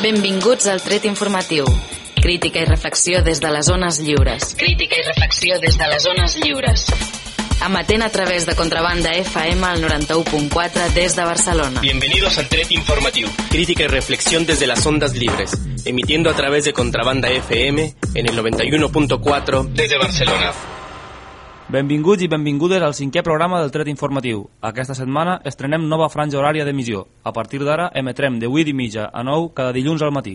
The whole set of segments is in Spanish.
Benvinguts al Tret Informatiu. Crítica i reflexió des de les zones lliures. Crítica i reflexió des de les zones lliures. Amatent a través de Contrabanda FM al 91.4 des de Barcelona. Bienvenidos al Tret Informatiu. Crítica y reflexión desde las ondas libres. Emitiendo a través de Contrabanda FM en el 91.4 desde Barcelona. Benvinguts i benvingudes al cinquè programa del Tret Informatiu. Aquesta setmana estrenem nova franja horària d'emissió. A partir d'ara emetrem de 8 i mitja a 9 cada dilluns al matí.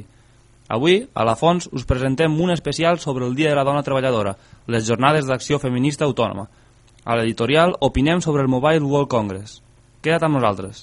Avui, a la Fons, us presentem un especial sobre el Dia de la Dona Treballadora, les jornades d'acció feminista autònoma. A l'editorial opinem sobre el Mobile World Congress. Queda't amb nosaltres.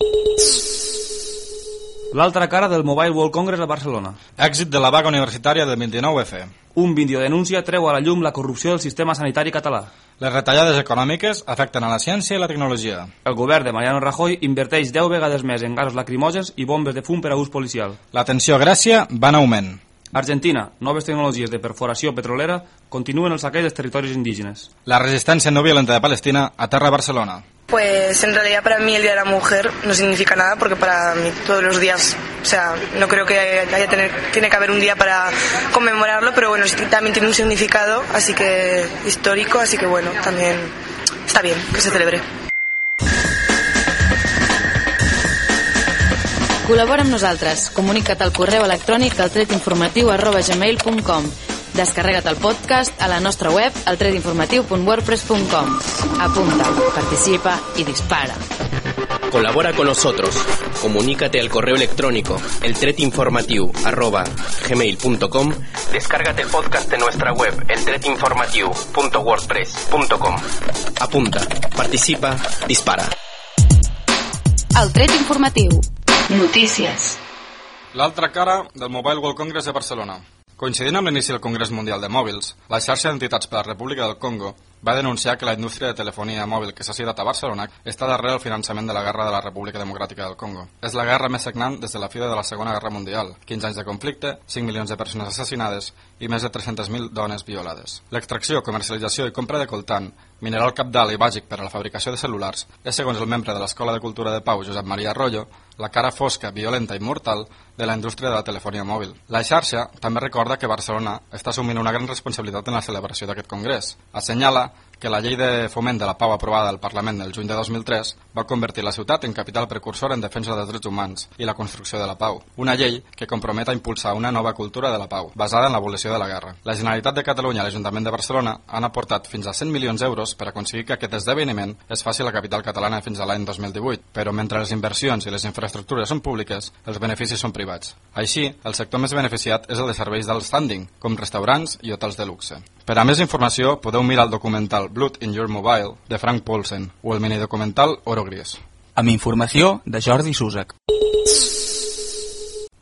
L'altra cara del Mobile World Congress a Barcelona. Èxit de la vaga universitària del 29F. Un videodenúncia treu a la llum la corrupció del sistema sanitari català. Les retallades econòmiques afecten a la ciència i la tecnologia. El govern de Mariano Rajoy inverteix 10 vegades més en gasos lacrimògens i bombes de fum per a ús policial. La tensió a Grècia va en augment. Argentina, noves tecnologies de perforació petrolera continuen el saqueig dels territoris indígenes. La resistència no violenta de Palestina aterra a Barcelona. Pues en realidad para mí el Día de la Mujer no significa nada porque para mí todos los días, o sea, no creo que haya tener, tiene que haber un día para conmemorarlo, pero bueno, también tiene un significado, así que histórico, así que bueno, también está bien que se celebre. Col·labora al Descarrega't el podcast a la nostra web altretinformatiu.wordpress.com Apunta, participa y dispara. Colabora con nosotros. Comunícate al correo electrónico eltretinformatiu@gmail.com. Descárgate el podcast de nuestra web eltretinformatiu.wordpress.com. Apunta, participa, dispara. El tret informatiu. Notícies. L'altra cara del Mobile World Congress de Barcelona. Coincidint amb l'inici del Congrés Mundial de Mòbils, la xarxa d'entitats per la República del Congo va denunciar que la indústria de telefonia mòbil que s'ha citat a Barcelona està darrere el finançament de la guerra de la República Democràtica del Congo. És la guerra més sagnant des de la fi de la Segona Guerra Mundial, 15 anys de conflicte, 5 milions de persones assassinades i més de 300.000 dones violades. L'extracció, comercialització i compra de coltant, mineral capdalt i bàsic per a la fabricació de cel·lulars, és, segons el membre de l'Escola de Cultura de Pau, Josep Maria Arroyo, la cara fosca, violenta i mortal de la indústria de la telefonia mòbil. La xarxa també recorda que Barcelona està assumint una gran responsabilitat en la celebració d'aquest congrés. Assenyala que la llei de foment de la pau aprovada al Parlament el juny de 2003 va convertir la ciutat en capital precursor en defensa dels drets humans i la construcció de la pau. Una llei que compromet a impulsar una nova cultura de la pau, basada en l'abolició de la guerra. La Generalitat de Catalunya i l'Ajuntament de Barcelona han aportat fins a 100 milions d'euros per aconseguir que aquest esdeveniment es faci a la capital catalana fins a l'any 2018, però mentre les inversions i les infraestructures són públiques, els beneficis són privats. Així, el sector més beneficiat és el de serveis del standing, com restaurants i hotels de luxe. Per a més informació, podeu mirar el documental Blood in Your Mobile, de Frank Paulsen, o el minidocumental Oro Gris. Amb informació de Jordi Susac.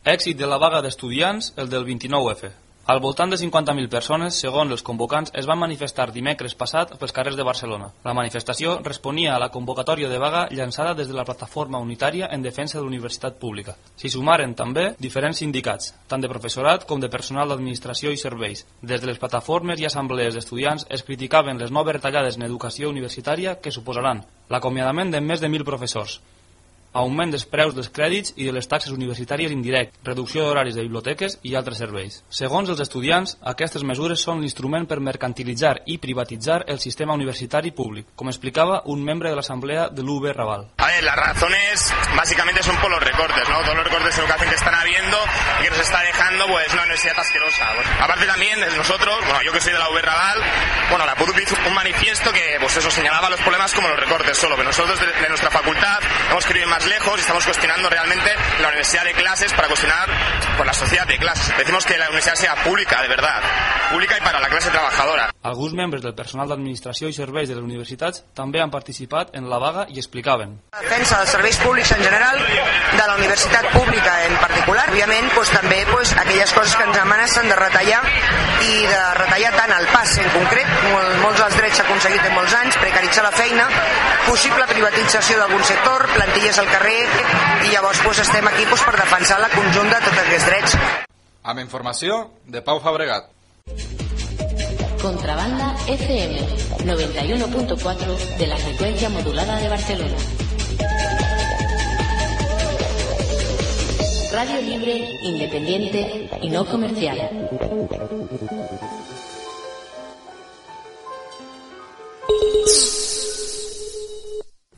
Èxit de la vaga d'estudiants, el del 29F. Al voltant de 50.000 persones, segons els convocants, es van manifestar dimecres passat pels carrers de Barcelona. La manifestació responia a la convocatòria de vaga llançada des de la plataforma unitària en defensa de la universitat pública. S'hi sumaren també diferents sindicats, tant de professorat com de personal d'administració i serveis. Des de les plataformes i assemblees d'estudiants es criticaven les noves retallades en educació universitària que suposaran l'acomiadament de més de 1.000 professors, augment dels preus dels crèdits i de les taxes universitàries indirect, reducció d'horaris de biblioteques i altres serveis. Segons els estudiants, aquestes mesures són l'instrument per mercantilitzar i privatitzar el sistema universitari públic, com explicava un membre de l'assemblea de l'UB Raval. A ver, las razones básicamente son por los recortes, ¿no? Todos los recortes de educación que están habiendo y que nos está dejando pues una universidad asquerosa. Pues, aparte también nosotros, bueno, yo que soy de la UB Raval, bueno, la PUDUP hizo un manifiesto que pues eso señalaba los problemas como los recortes solo, pero nosotros de, de nuestra facultad hemos querido lejos y estamos cuestionando realmente la universidad de clases para cuestionar por la sociedad de clases. Decimos que la universidad sea pública, de verdad, pública y para la clase trabajadora. Alguns membres del personal d'administració i serveis de les universitats també han participat en la vaga i explicaven. defensa dels serveis públics en general, de la universitat pública en particular. Òbviament, doncs, també doncs, aquelles coses que ens amenacen de retallar i de retallar tant el pas en concret, mol, molts dels drets aconseguits en molts anys, precaritzar la feina, possible privatització d'algun sector, plantilles al carrer, i llavors doncs, estem aquí doncs, per defensar la conjunt de tots aquests drets. Amb informació de Pau Fabregat. Contrabanda FM 91.4 de la frecuencia modulada de Barcelona. Radio libre, independiente y no comercial.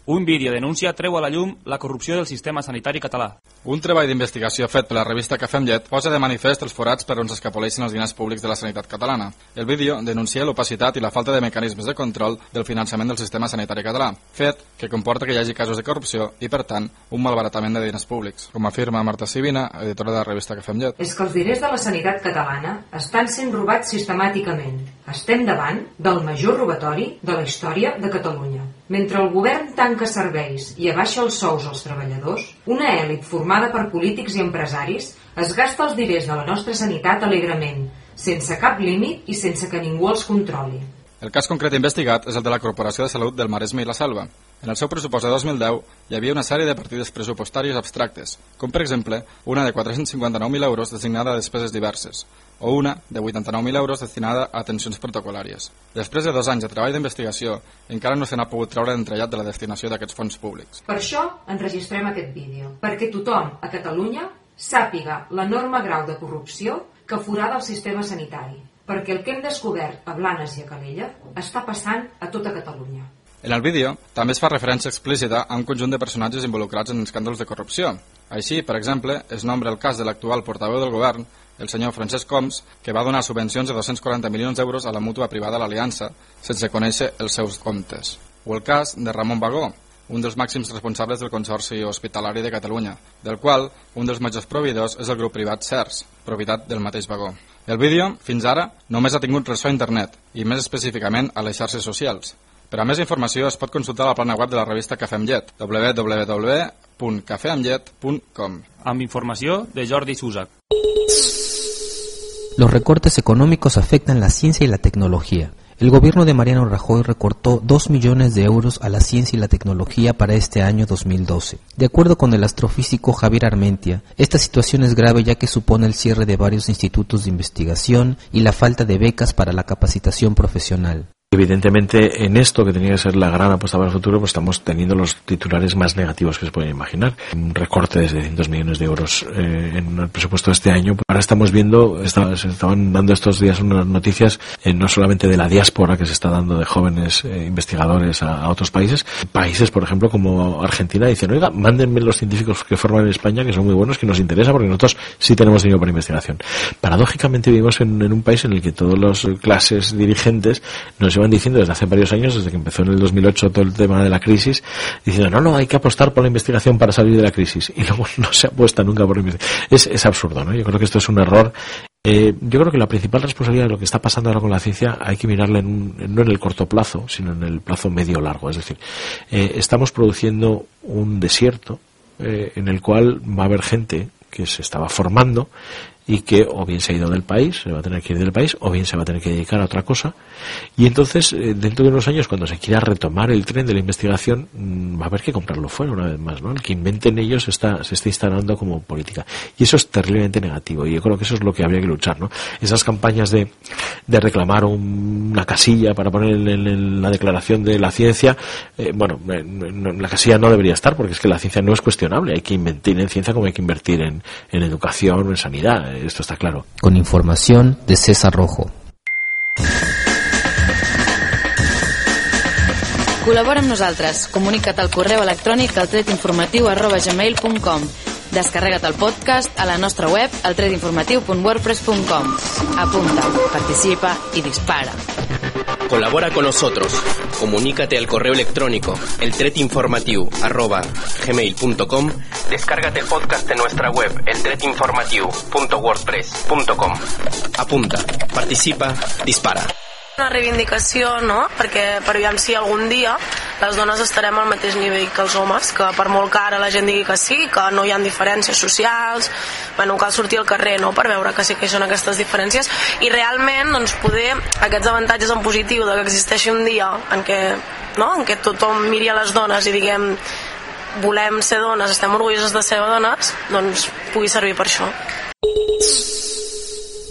Un vídeo denuncia treu a la llum la corrupció del sistema sanitari català. Un treball d'investigació fet per la revista Cafè amb Llet posa de manifest els forats per on s'escapoleixen els diners públics de la sanitat catalana. El vídeo denuncia l'opacitat i la falta de mecanismes de control del finançament del sistema sanitari català, fet que comporta que hi hagi casos de corrupció i, per tant, un malbaratament de diners públics, com afirma Marta Sivina, editora de la revista Cafè amb Llet. És que els diners de la sanitat catalana estan sent robats sistemàticament. Estem davant del major robatori de la història de Catalunya. Mentre el govern tanca serveis i abaixa els sous als treballadors, una èlit formada per polítics i empresaris es gasta els diners de la nostra sanitat alegrement, sense cap límit i sense que ningú els controli. El cas concret investigat és el de la Corporació de Salut del Maresme i la Selva. En el seu pressupost de 2010 hi havia una sèrie de partides pressupostàries abstractes, com per exemple una de 459.000 euros designada a despeses diverses, o una de 89.000 euros destinada a atencions protocolàries. Després de dos anys de treball d'investigació, encara no se n'ha pogut treure entrellat de la destinació d'aquests fons públics. Per això enregistrem aquest vídeo, perquè tothom a Catalunya sàpiga l'enorme grau de corrupció que forada el sistema sanitari, perquè el que hem descobert a Blanes i a Calella està passant a tota Catalunya. En el vídeo també es fa referència explícita a un conjunt de personatges involucrats en escàndols de corrupció. Així, per exemple, es nombra el cas de l'actual portaveu del govern, el senyor Francesc Coms, que va donar subvencions de 240 milions d'euros a la mútua privada l'Aliança, sense conèixer els seus comptes. O el cas de Ramon Bagó, un dels màxims responsables del Consorci Hospitalari de Catalunya, del qual un dels majors proveïdors és el grup privat CERS, propietat del mateix Bagó. El vídeo, fins ara, només ha tingut ressò a internet, i més específicament a les xarxes socials. Per a més informació es pot consultar la plana web de la revista Cafè amb Llet, www.cafeamllet.com. Amb informació de Jordi Susac. Los recortes económicos afectan la ciencia y la tecnología. El gobierno de Mariano Rajoy recortó 2 millones de euros a la ciencia y la tecnología para este año 2012. De acuerdo con el astrofísico Javier Armentia, esta situación es grave ya que supone el cierre de varios institutos de investigación y la falta de becas para la capacitación profesional. Evidentemente, en esto que tenía que ser la gran apuesta para el futuro, pues estamos teniendo los titulares más negativos que se pueden imaginar. Un recorte de 600 millones de euros eh, en el presupuesto de este año. Ahora estamos viendo, se estaban dando estos días unas noticias, eh, no solamente de la diáspora que se está dando de jóvenes eh, investigadores a, a, otros países, países, por ejemplo, como Argentina, dicen, oiga, mándenme los científicos que forman en España, que son muy buenos, que nos interesa, porque nosotros sí tenemos dinero para investigación. Paradójicamente vivimos en, en un país en el que todas las clases dirigentes nos llevan diciendo desde hace varios años, desde que empezó en el 2008 todo el tema de la crisis, diciendo, no, no, hay que apostar por la investigación para salir de la crisis. Y luego no se apuesta nunca por la investigación. Es, es absurdo, ¿no? Yo creo que esto es un error. Eh, yo creo que la principal responsabilidad de lo que está pasando ahora con la ciencia hay que mirarla en un, no en el corto plazo, sino en el plazo medio largo. Es decir, eh, estamos produciendo un desierto eh, en el cual va a haber gente que se estaba formando y que o bien se ha ido del país, se va a tener que ir del país, o bien se va a tener que dedicar a otra cosa. Y entonces, eh, dentro de unos años, cuando se quiera retomar el tren de la investigación, mmm, va a haber que comprarlo fuera una vez más, ¿no? El que inventen ellos está, se está instalando como política. Y eso es terriblemente negativo. Y yo creo que eso es lo que habría que luchar, ¿no? Esas campañas de, de reclamar un, una casilla para poner en, la declaración de la ciencia, eh, bueno, en, la casilla no debería estar, porque es que la ciencia no es cuestionable. Hay que invertir en ciencia como hay que invertir en, en educación en sanidad esto está claro. Con información de César Rojo. Col·labora amb nosaltres. Comunica't al correu electrònic al tretinformatiu arroba gmail.com Descarrega't el podcast a la nostra web al tretinformatiu.wordpress.com Apunta, participa y dispara. Colabora con nosotros. Comunícate al correo electrónico eltretinformatiu arroba gmail.com Descárgate el podcast de nuestra web eltretinformatiu.wordpress.com Apunta, participa, dispara. Una reivindicació, no?, perquè per aviam si algun dia les dones estarem al mateix nivell que els homes, que per molt que ara la gent digui que sí, que no hi ha diferències socials, bueno, cal sortir al carrer, no?, per veure que sí que hi són aquestes diferències, i realment, doncs, poder aquests avantatges en positiu de que existeixi un dia en què, no?, en què tothom miri a les dones i diguem volem ser dones, estem orgullosos de ser dones, doncs pugui servir per això.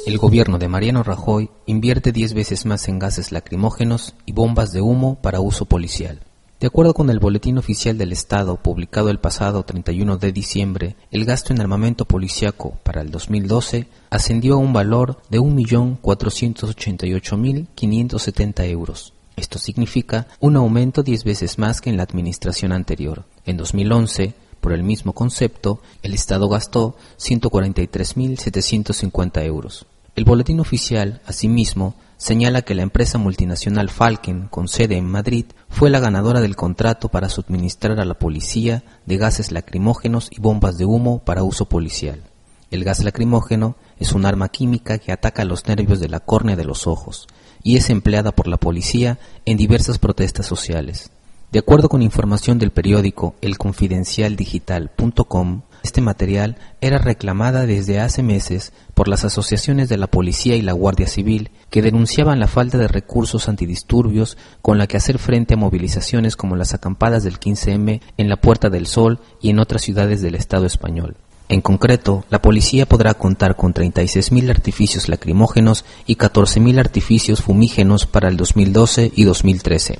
El gobierno de Mariano Rajoy invierte 10 veces más en gases lacrimógenos y bombas de humo para uso policial. De acuerdo con el Boletín Oficial del Estado, publicado el pasado 31 de diciembre, el gasto en armamento policiaco para el 2012 ascendió a un valor de 1.488.570 euros. Esto significa un aumento 10 veces más que en la administración anterior. En 2011, por el mismo concepto, el Estado gastó 143.750 euros. El boletín oficial, asimismo, señala que la empresa multinacional Falken, con sede en Madrid, fue la ganadora del contrato para suministrar a la policía de gases lacrimógenos y bombas de humo para uso policial. El gas lacrimógeno es un arma química que ataca los nervios de la córnea de los ojos y es empleada por la policía en diversas protestas sociales. De acuerdo con información del periódico elconfidencialdigital.com, este material era reclamada desde hace meses por las asociaciones de la policía y la Guardia Civil que denunciaban la falta de recursos antidisturbios con la que hacer frente a movilizaciones como las acampadas del 15M en la Puerta del Sol y en otras ciudades del Estado español. En concreto, la policía podrá contar con 36.000 artificios lacrimógenos y 14.000 artificios fumígenos para el 2012 y 2013.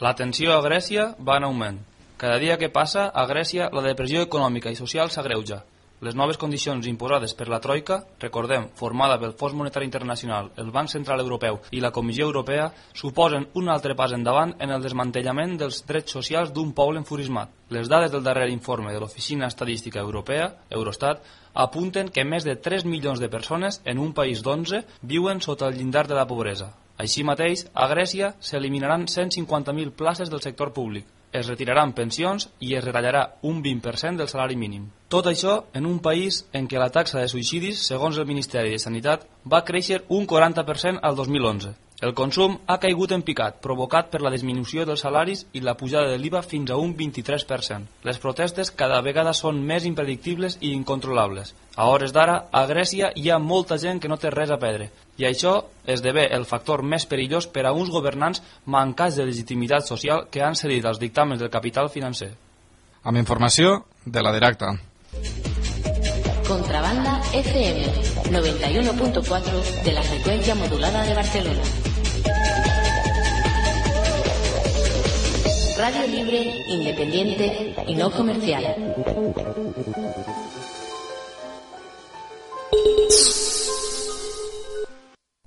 La tensió a Grècia va en augment. Cada dia que passa, a Grècia la depressió econòmica i social s'agreuja. Les noves condicions imposades per la Troika, recordem, formada pel Fons Monetari Internacional, el Banc Central Europeu i la Comissió Europea, suposen un altre pas endavant en el desmantellament dels drets socials d'un poble enfurismat. Les dades del darrer informe de l'Oficina Estadística Europea, Eurostat, apunten que més de 3 milions de persones en un país d'11 viuen sota el llindar de la pobresa. Així mateix, a Grècia s'eliminaran 150.000 places del sector públic, es retiraran pensions i es retallarà un 20% del salari mínim. Tot això en un país en què la taxa de suïcidis, segons el Ministeri de Sanitat, va créixer un 40% al 2011. El consum ha caigut en picat, provocat per la disminució dels salaris i la pujada de l'IVA fins a un 23%. Les protestes cada vegada són més impredictibles i incontrolables. A hores d'ara, a Grècia hi ha molta gent que no té res a perdre, i això esdevé el factor més perillós per a uns governants mancats de legitimitat social que han cedit als dictàmens del capital financer. Amb informació de la directa. Contrabanda FM 91.4 de la frecuencia modulada de Barcelona. Radio libre, independiente y no comercial.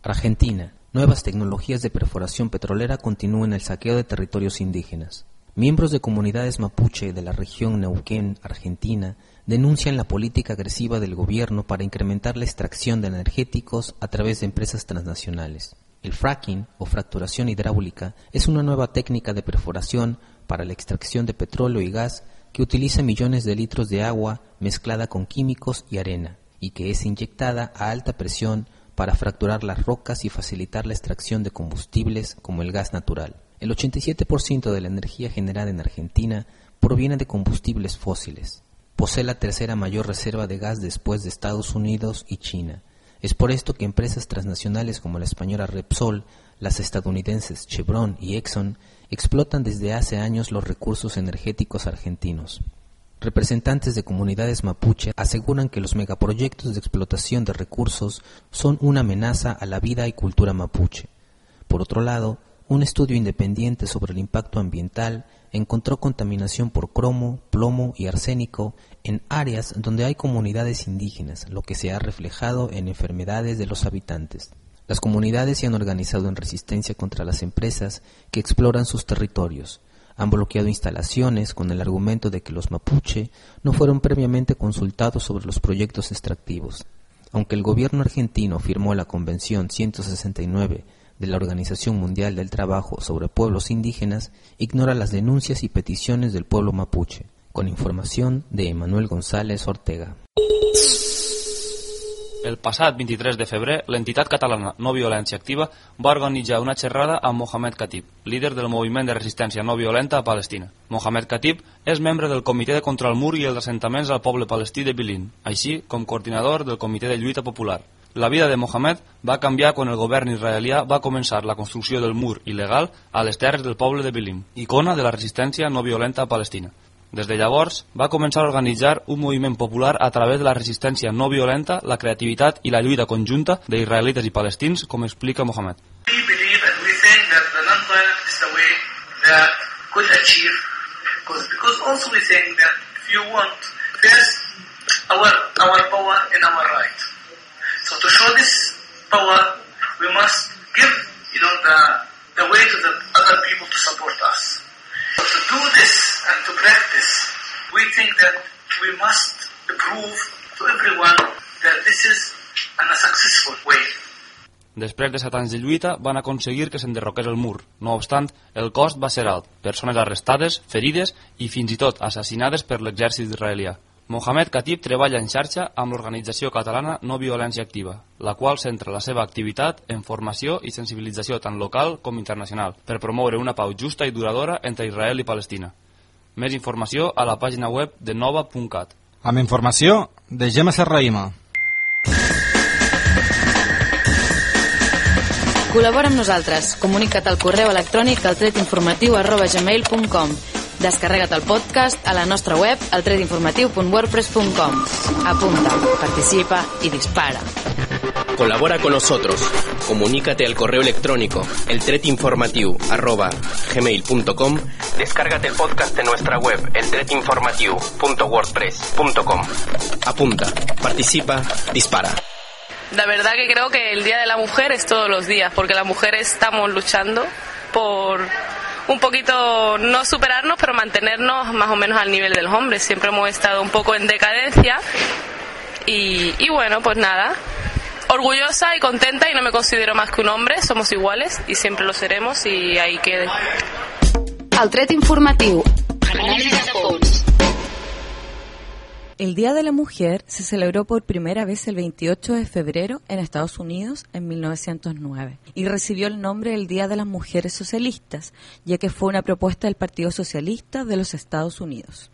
Argentina. Nuevas tecnologías de perforación petrolera continúan el saqueo de territorios indígenas. Miembros de comunidades mapuche de la región Neuquén, Argentina, denuncian la política agresiva del gobierno para incrementar la extracción de energéticos a través de empresas transnacionales. El fracking o fracturación hidráulica es una nueva técnica de perforación para la extracción de petróleo y gas que utiliza millones de litros de agua mezclada con químicos y arena y que es inyectada a alta presión para fracturar las rocas y facilitar la extracción de combustibles como el gas natural. El 87% de la energía generada en Argentina proviene de combustibles fósiles. Posee la tercera mayor reserva de gas después de Estados Unidos y China. Es por esto que empresas transnacionales como la española Repsol, las estadounidenses Chevron y Exxon explotan desde hace años los recursos energéticos argentinos. Representantes de comunidades mapuche aseguran que los megaproyectos de explotación de recursos son una amenaza a la vida y cultura mapuche. Por otro lado, un estudio independiente sobre el impacto ambiental encontró contaminación por cromo, plomo y arsénico en áreas donde hay comunidades indígenas, lo que se ha reflejado en enfermedades de los habitantes. Las comunidades se han organizado en resistencia contra las empresas que exploran sus territorios, han bloqueado instalaciones con el argumento de que los mapuche no fueron previamente consultados sobre los proyectos extractivos. Aunque el gobierno argentino firmó la Convención 169 de la Organización Mundial del Trabajo sobre Pueblos Indígenas, ignora las denuncias y peticiones del pueblo mapuche. Con información de Emanuel González Ortega. El passat 23 de febrer, l'entitat catalana No Violència Activa va organitzar una xerrada amb Mohamed Khatib, líder del moviment de resistència no violenta a Palestina. Mohamed Khatib és membre del Comitè de Contra el Mur i els assentaments al poble palestí de Bilin, així com coordinador del Comitè de Lluita Popular. La vida de Mohamed va canviar quan el govern israelià va començar la construcció del mur il·legal a les terres del poble de Bilim, icona de la resistència no violenta a Palestina. Des de llavors, va començar a organitzar un moviment popular a través de la resistència no violenta, la creativitat i la lluita conjunta d'israelites i palestins, com explica Mohamed. Our our power and our right. So to show this power we must give you know the the way to the other people to support us. To do this and to practice we think that we must prove to everyone that this is a successful way. Després de set anys de lluita, van aconseguir que s'enderroqués el mur. No obstant, el cost va ser alt. Persones arrestades, ferides i fins i tot assassinades per l'exèrcit israelià. Mohamed Khatib treballa en xarxa amb l'organització catalana No Violència Activa, la qual centra la seva activitat en formació i sensibilització tant local com internacional per promoure una pau justa i duradora entre Israel i Palestina. Més informació a la pàgina web de nova.cat. Amb informació de Gemma Serraïma. Col·labora amb nosaltres. Comunica't al correu electrònic al tretinformatiu arroba gmail.com Descarrega't el podcast a la nostra web al tretinformatiu.wordpress.com Apunta, participa y dispara. Colabora con nosotros. Comunícate al correo electrónico eltretinformatiu arroba gmail.com Descárgate el podcast de nuestra web eltretinformatiu.wordpress.com Apunta, participa, dispara. La verdad que creo que el Día de la Mujer es todos los días, porque las mujeres estamos luchando por un poquito no superarnos, pero mantenernos más o menos al nivel de los hombres. Siempre hemos estado un poco en decadencia y, y bueno, pues nada, orgullosa y contenta y no me considero más que un hombre, somos iguales y siempre lo seremos y ahí quede. El tret informatiu. El Día de la Mujer se celebró por primera vez el 28 de febrero en Estados Unidos en 1909 y recibió el nombre del Día de las Mujeres Socialistas, ya que fue una propuesta del Partido Socialista de los Estados Unidos.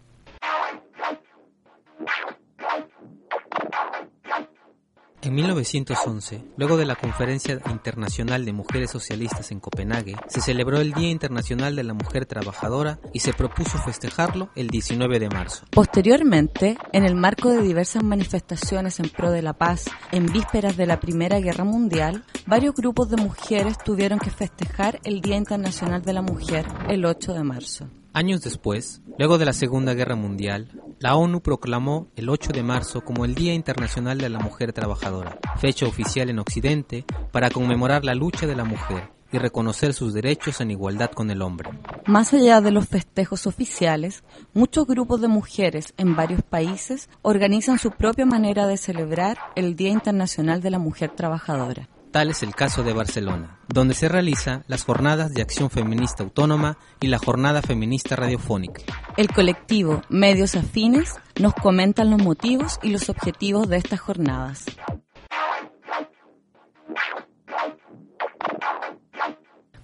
En 1911, luego de la Conferencia Internacional de Mujeres Socialistas en Copenhague, se celebró el Día Internacional de la Mujer Trabajadora y se propuso festejarlo el 19 de marzo. Posteriormente, en el marco de diversas manifestaciones en pro de la paz en vísperas de la Primera Guerra Mundial, varios grupos de mujeres tuvieron que festejar el Día Internacional de la Mujer el 8 de marzo. Años después, luego de la Segunda Guerra Mundial, la ONU proclamó el 8 de marzo como el Día Internacional de la Mujer Trabajadora, fecha oficial en Occidente para conmemorar la lucha de la mujer y reconocer sus derechos en igualdad con el hombre. Más allá de los festejos oficiales, muchos grupos de mujeres en varios países organizan su propia manera de celebrar el Día Internacional de la Mujer Trabajadora. Tal es el caso de Barcelona, donde se realiza las jornadas de acción feminista autónoma y la jornada feminista radiofónica. El colectivo Medios Afines nos comentan los motivos y los objetivos de estas jornadas.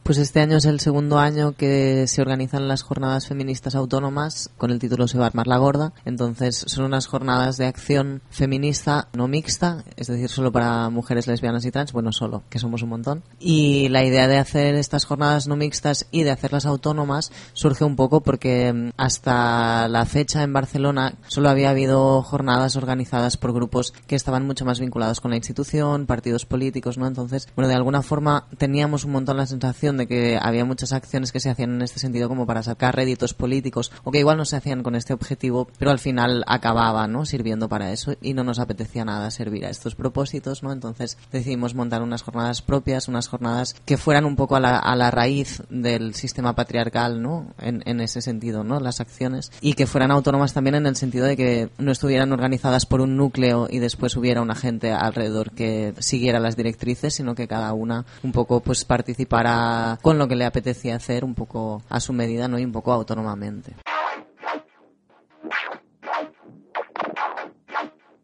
Pues este año es el segundo año que se organizan las jornadas feministas autónomas con el título Se va a armar la gorda. Entonces son unas jornadas de acción feminista no mixta, es decir, solo para mujeres lesbianas y trans, bueno, solo, que somos un montón. Y la idea de hacer estas jornadas no mixtas y de hacerlas autónomas surge un poco porque mm, hasta la fecha en Barcelona solo había habido jornadas organizadas por grupos que estaban mucho más vinculados con la institución, partidos políticos, ¿no? Entonces, bueno, de alguna forma teníamos un montón la sensación de que había muchas acciones que se hacían en este sentido como para sacar réditos políticos o que igual no se hacían con este objetivo, pero al final acababa ¿no? sirviendo para eso y no nos apetecía nada servir a estos propósitos, ¿no? Entonces decidimos montar unas jornadas propias, unas jornadas que fueran un poco a la, a la raíz del sistema patriarcal, ¿no? En, en ese sentido, ¿no? Las acciones y que fueran autónomas también en el sentido de que no estuvieran organizadas por un núcleo y después hubiera una gente alrededor que siguiera las directrices, sino que cada una un poco pues participara con lo que le apetecía hacer un poco a su medida ¿no? y un poco autónomamente.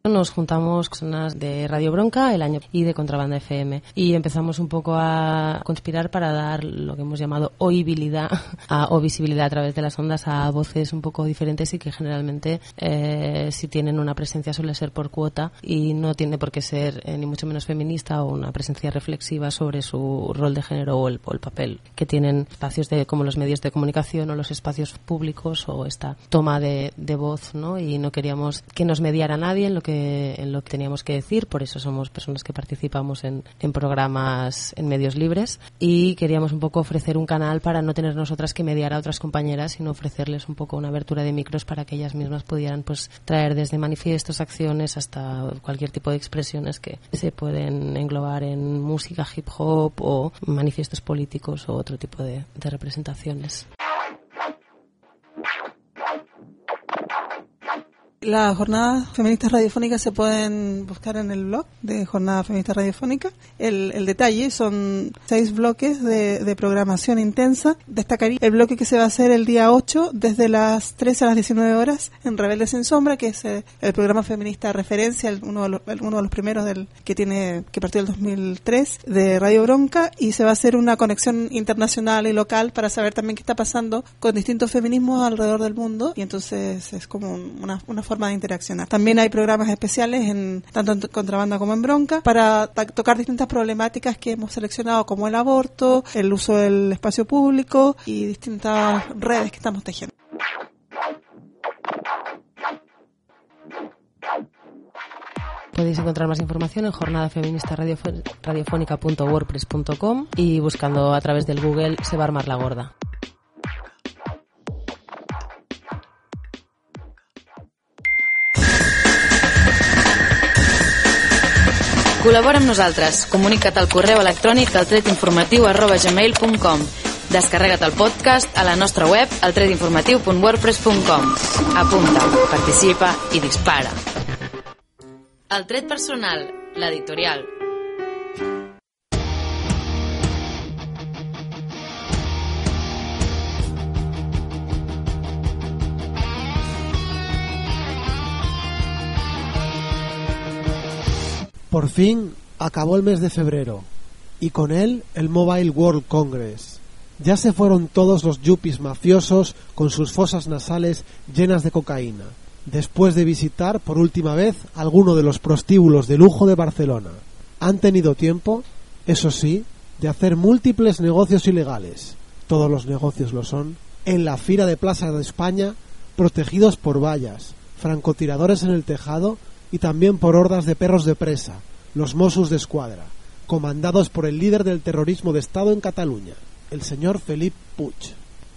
Nos juntamos personas de Radio Bronca el año y de Contrabanda FM y empezamos un poco a conspirar para dar lo que hemos llamado oibilidad a, o visibilidad a través de las ondas a voces un poco diferentes y que generalmente eh, si tienen una presencia suele ser por cuota y no tiene por qué ser eh, ni mucho menos feminista o una presencia reflexiva sobre su rol de género o el, o el papel que tienen espacios de como los medios de comunicación o los espacios públicos o esta toma de, de voz ¿no? y no queríamos que nos mediara nadie en lo que en lo que teníamos que decir, por eso somos personas que participamos en, en programas en medios libres y queríamos un poco ofrecer un canal para no tener nosotras que mediar a otras compañeras, sino ofrecerles un poco una abertura de micros para que ellas mismas pudieran pues traer desde manifiestos, acciones hasta cualquier tipo de expresiones que se pueden englobar en música, hip hop o manifiestos políticos o otro tipo de, de representaciones. Las jornadas feministas radiofónicas se pueden buscar en el blog de Jornada Feminista Radiofónica. El, el detalle son seis bloques de, de, programación intensa. Destacaría el bloque que se va a hacer el día 8 desde las 13 a las 19 horas en Rebeldes en Sombra, que es el, el programa feminista referencia, el, uno, de los, uno de los primeros del que tiene que partió el 2003 de Radio Bronca y se va a hacer una conexión internacional y local para saber también qué está pasando con distintos feminismos alrededor del mundo y entonces es como una, una forma de interaccionar. También hay programas especiales en tanto en contrabanda como en bronca para tocar distintas problemáticas que hemos seleccionado como el aborto, el uso del espacio público y distintas redes que estamos tejiendo. Podéis encontrar más información en jornadafeministaradiofónica.wordpress.com y buscando a través del Google se va a armar la gorda. Col·labora amb nosaltres. Comunica't al correu electrònic al tretinformatiu arroba gmail.com Descarrega't el podcast a la nostra web al tretinformatiu.wordpress.com Apunta, participa i dispara. El tret personal, l'editorial. Por fin acabó el mes de febrero y con él el Mobile World Congress. Ya se fueron todos los yuppies mafiosos con sus fosas nasales llenas de cocaína, después de visitar por última vez alguno de los prostíbulos de lujo de Barcelona. Han tenido tiempo, eso sí, de hacer múltiples negocios ilegales, todos los negocios lo son, en la fila de Plaza de España, protegidos por vallas, francotiradores en el tejado y también por hordas de perros de presa, los Mossos de Escuadra, comandados por el líder del terrorismo de Estado en Cataluña, el señor Felip Puig.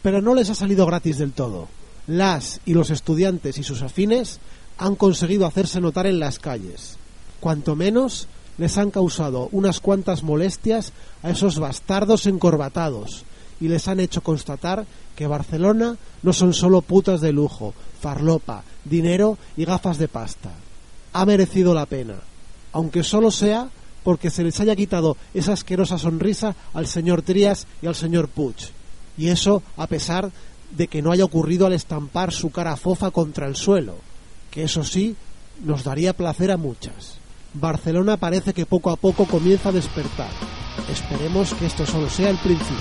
Pero no les ha salido gratis del todo. Las y los estudiantes y sus afines han conseguido hacerse notar en las calles. Cuanto menos les han causado unas cuantas molestias a esos bastardos encorbatados y les han hecho constatar que Barcelona no son solo putas de lujo, farlopa, dinero y gafas de pasta. Ha merecido la pena, aunque solo sea porque se les haya quitado esa asquerosa sonrisa al señor Trías y al señor Puig. Y eso a pesar de que no haya ocurrido al estampar su cara fofa contra el suelo, que eso sí nos daría placer a muchas. Barcelona parece que poco a poco comienza a despertar. Esperemos que esto solo sea el principio.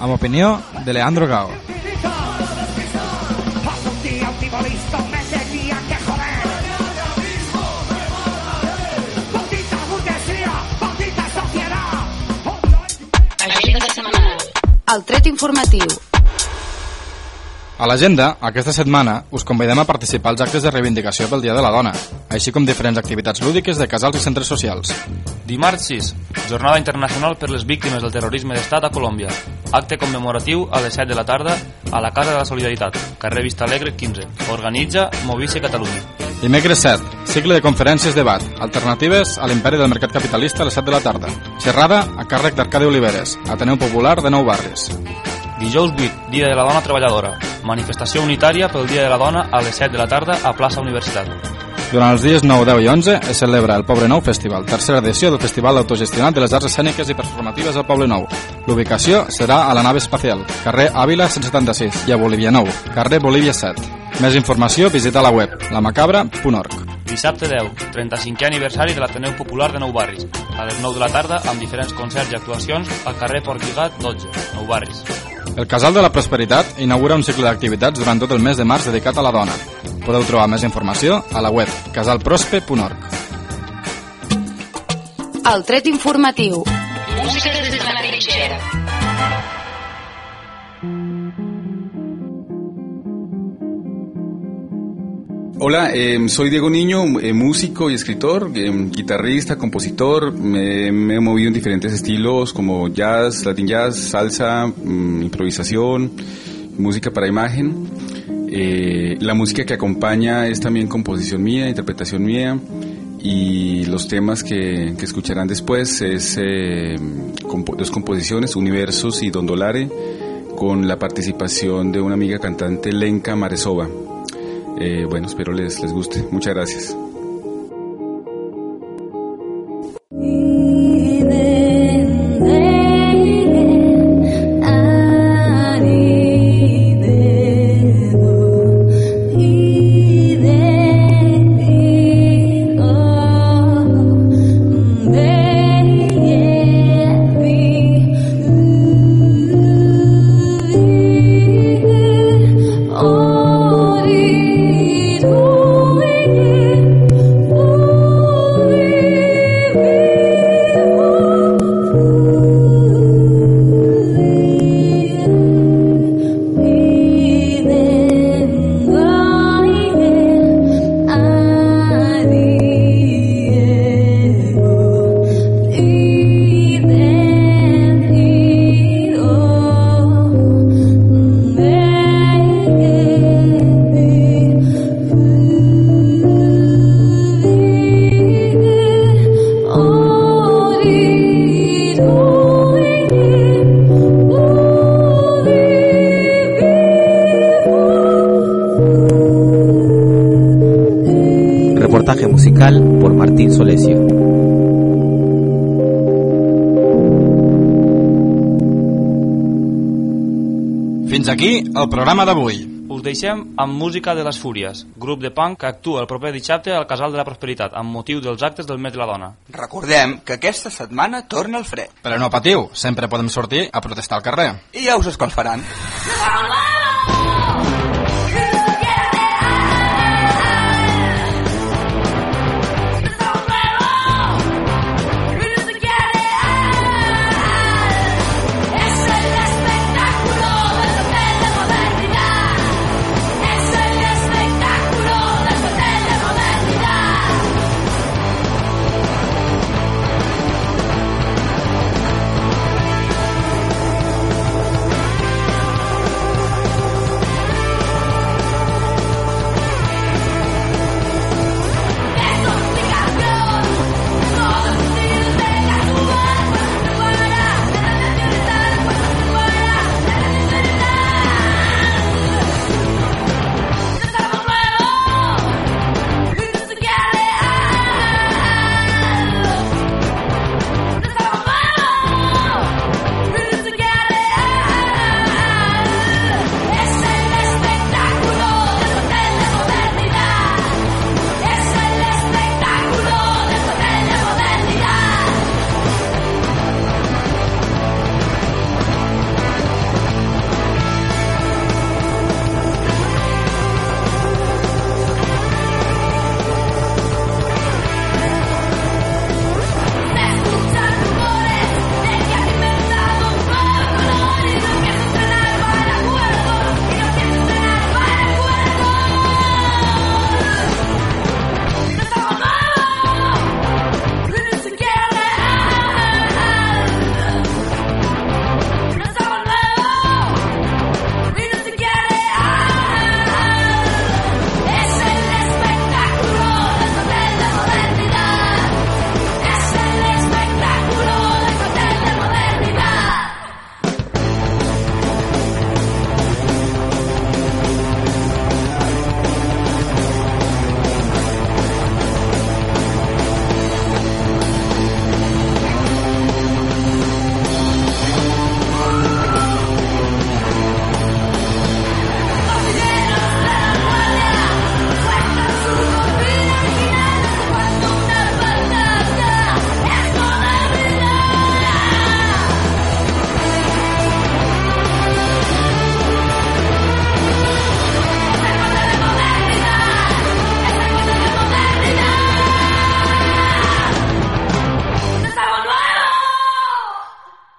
Amb opinió de Leandro Gao. El tret informatiu. A l'agenda, aquesta setmana, us convidem a participar als actes de reivindicació pel Dia de la Dona, així com diferents activitats lúdiques de casals i centres socials. Dimarts 6, Jornada Internacional per les Víctimes del Terrorisme d'Estat a Colòmbia. Acte commemoratiu a les 7 de la tarda a la Casa de la Solidaritat, carrer Vista Alegre 15. Organitza Movice Catalunya. Dimecres 7, cicle de conferències debat, alternatives a l'imperi del mercat capitalista a les 7 de la tarda. Xerrada a càrrec d'Arcadi Oliveres, Ateneu Popular de Nou Barris. Dijous 8, Dia de la Dona Treballadora. Manifestació unitària pel Dia de la Dona a les 7 de la tarda a plaça Universitat. Durant els dies 9, 10 i 11 es celebra el Poble Nou Festival, tercera edició del Festival autogestionat de les Arts Escèniques i Performatives al Poble Nou. L'ubicació serà a la nave espacial, carrer Àvila 176 i a Bolívia 9, carrer Bolívia 7. Més informació visita la web lamacabra.org. Dissabte 10, 35è aniversari de l'Ateneu Popular de Nou Barris, a les 9 de la tarda amb diferents concerts i actuacions al carrer Port Lligat 12, Nou Barris. El Casal de la Prosperitat inaugura un cicle d'activitats durant tot el mes de març dedicat a la dona. Podeu trobar més informació a la web casalprospe.org. El tret informatiu. Música des de la trinxera. Hola, eh, soy Diego Niño, eh, músico y escritor, eh, guitarrista, compositor. Me, he movido en diferentes estilos como jazz, latin jazz, salsa, mm, improvisación, música para imagen. Eh, la música que acompaña es también composición mía, interpretación mía. Y los temas que, que escucharán después es compo dos composiciones, Universos y Dondolare, con la participación de una amiga cantante, Lenka Maresova. Eh, bueno, espero les, les guste. Muchas gracias. Martín Solesio. Fins aquí el programa d'avui. Us deixem amb música de les Fúries, grup de punk que actua el proper dissabte al Casal de la Prosperitat amb motiu dels actes del mes de la dona. Recordem que aquesta setmana torna el fred. Però no patiu, sempre podem sortir a protestar al carrer. I ja us escolfaran.